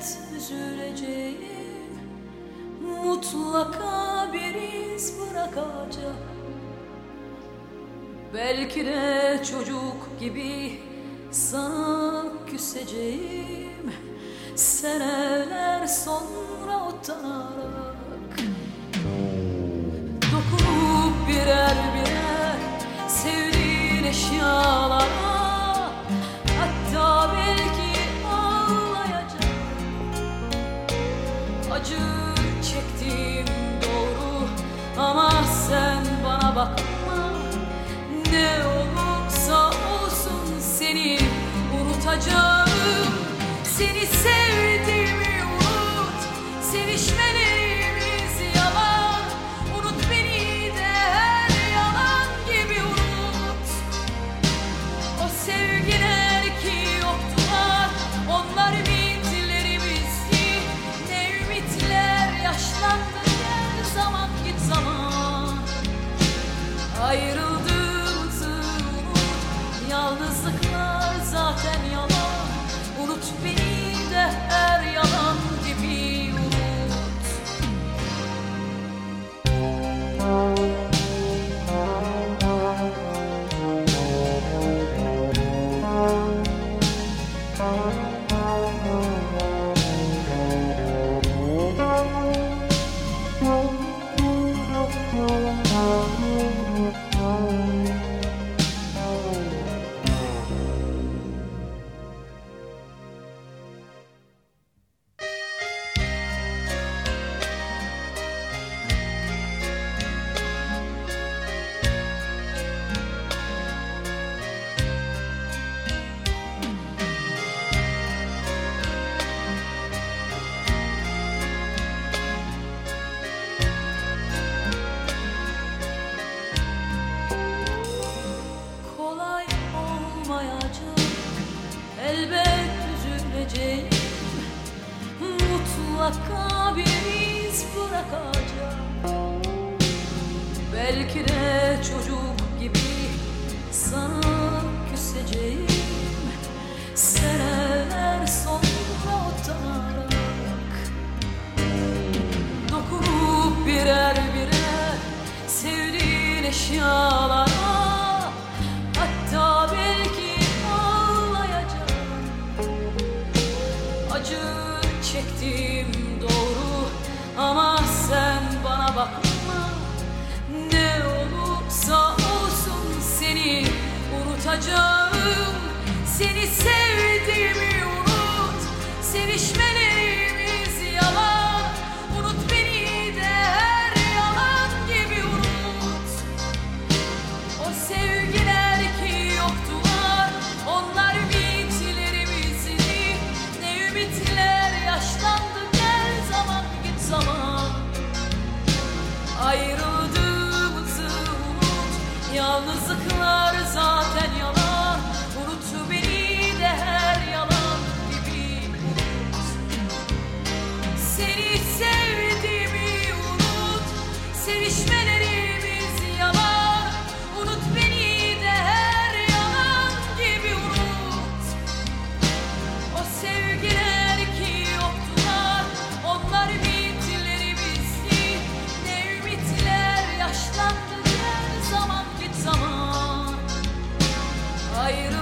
elbet üzüleceğim Mutlaka bir iz bırakacak. Belki de çocuk gibi sana küseceğim. Seneler sonra utanarak Acı çektiğim doğru. Ama sen bana bakma. Ne olursa olsun seni unutacağım. Seni sevdiğimi Mutlaka bir iz bırakacağım. Belki de çocuk gibi sana küseceğim. Seneler sonra utanarak Dokunup birer birer sevdiğin eşyalara Hatta belki ağlayacağım. Acı çektiğim doğru. Ama sen bana bakma. Ne olursa olsun seni unutacağım. Seni sevdiğimi sair saíram.